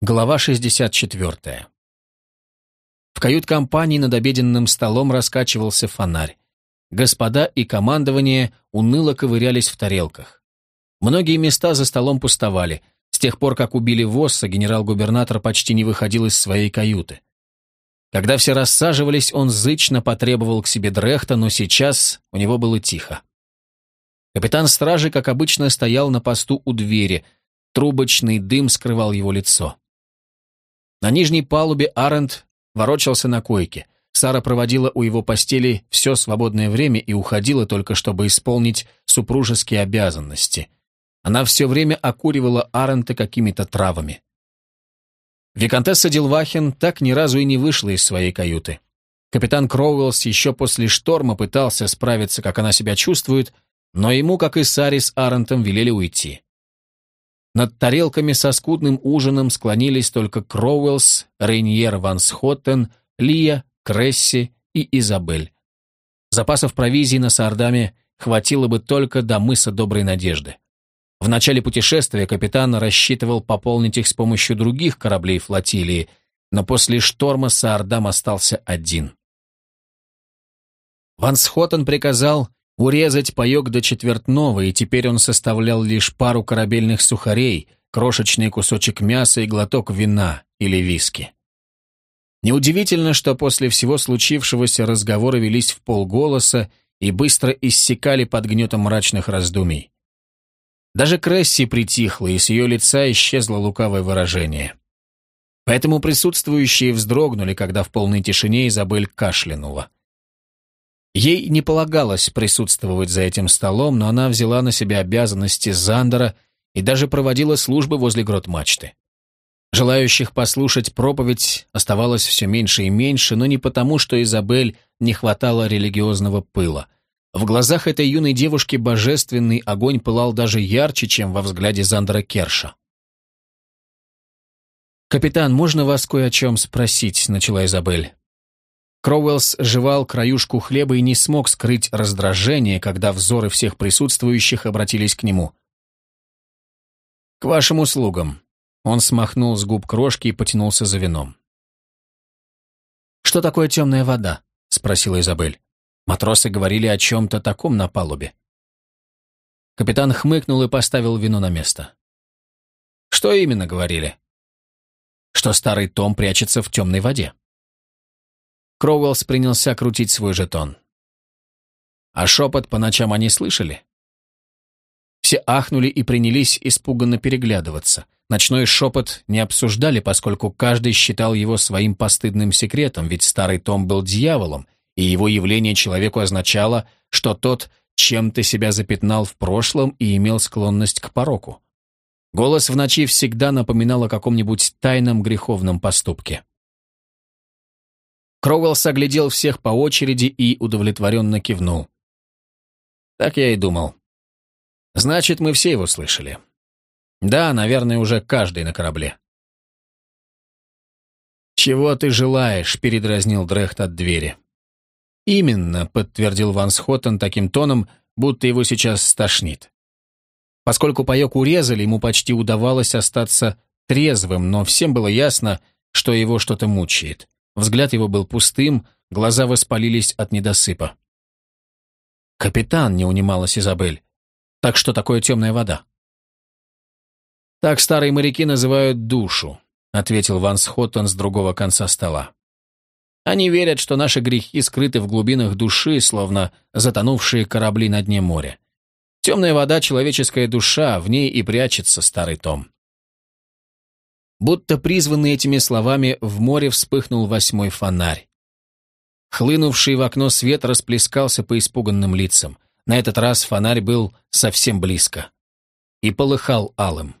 Глава 64. В кают-компании над обеденным столом раскачивался фонарь. Господа и командование уныло ковырялись в тарелках. Многие места за столом пустовали. С тех пор, как убили Восса, генерал-губернатор почти не выходил из своей каюты. Когда все рассаживались, он зычно потребовал к себе Дрехта, но сейчас у него было тихо. Капитан стражи, как обычно, стоял на посту у двери. Трубочный дым скрывал его лицо. На нижней палубе Арент ворочался на койке. Сара проводила у его постели все свободное время и уходила только, чтобы исполнить супружеские обязанности. Она все время окуривала Арента какими-то травами. Викантесса Дилвахин так ни разу и не вышла из своей каюты. Капитан Кроуэллс еще после шторма пытался справиться, как она себя чувствует, но ему, как и Саре с Арентом, велели уйти. Над тарелками со скудным ужином склонились только Кроуэллс, Рейньер Ван Схоттен, Лия, Кресси и Изабель. Запасов провизии на Саардаме хватило бы только до мыса Доброй Надежды. В начале путешествия капитан рассчитывал пополнить их с помощью других кораблей флотилии, но после шторма Саардам остался один. Ван Схоттен приказал урезать паек до четвертного, и теперь он составлял лишь пару корабельных сухарей, крошечный кусочек мяса и глоток вина или виски. Неудивительно, что после всего случившегося разговоры велись в полголоса и быстро иссякали под гнетом мрачных раздумий. Даже Кресси притихла, и с ее лица исчезло лукавое выражение. Поэтому присутствующие вздрогнули, когда в полной тишине Изабель кашлянула. Ей не полагалось присутствовать за этим столом, но она взяла на себя обязанности Зандера и даже проводила службы возле грот-мачты. Желающих послушать проповедь оставалось все меньше и меньше, но не потому, что Изабель не хватало религиозного пыла. В глазах этой юной девушки божественный огонь пылал даже ярче, чем во взгляде Зандера Керша. «Капитан, можно вас кое о чем спросить?» — начала Изабель. Кроуэллс жевал краюшку хлеба и не смог скрыть раздражение, когда взоры всех присутствующих обратились к нему. «К вашим услугам». Он смахнул с губ крошки и потянулся за вином. «Что такое темная вода?» — спросила Изабель. Матросы говорили о чем-то таком на палубе. Капитан хмыкнул и поставил вино на место. «Что именно говорили?» «Что старый Том прячется в темной воде». Кроуэллс принялся крутить свой жетон. А шепот по ночам они слышали? Все ахнули и принялись испуганно переглядываться. Ночной шепот не обсуждали, поскольку каждый считал его своим постыдным секретом, ведь старый Том был дьяволом, и его явление человеку означало, что тот чем-то себя запятнал в прошлом и имел склонность к пороку. Голос в ночи всегда напоминал о каком-нибудь тайном греховном поступке. Кроуэллс оглядел всех по очереди и удовлетворенно кивнул. Так я и думал. Значит, мы все его слышали. Да, наверное, уже каждый на корабле. «Чего ты желаешь?» — передразнил Дрехт от двери. «Именно», — подтвердил Ван Схоттен таким тоном, будто его сейчас стошнит. Поскольку паек урезали, ему почти удавалось остаться трезвым, но всем было ясно, что его что-то мучает. Взгляд его был пустым, глаза воспалились от недосыпа. «Капитан», — не унималась Изабель, — «так что такое темная вода?» «Так старые моряки называют душу», — ответил Ван Схоттон с другого конца стола. «Они верят, что наши грехи скрыты в глубинах души, словно затонувшие корабли на дне моря. Темная вода — человеческая душа, в ней и прячется старый том. Будто призванный этими словами, в море вспыхнул восьмой фонарь. Хлынувший в окно свет расплескался по испуганным лицам. На этот раз фонарь был совсем близко и полыхал алым.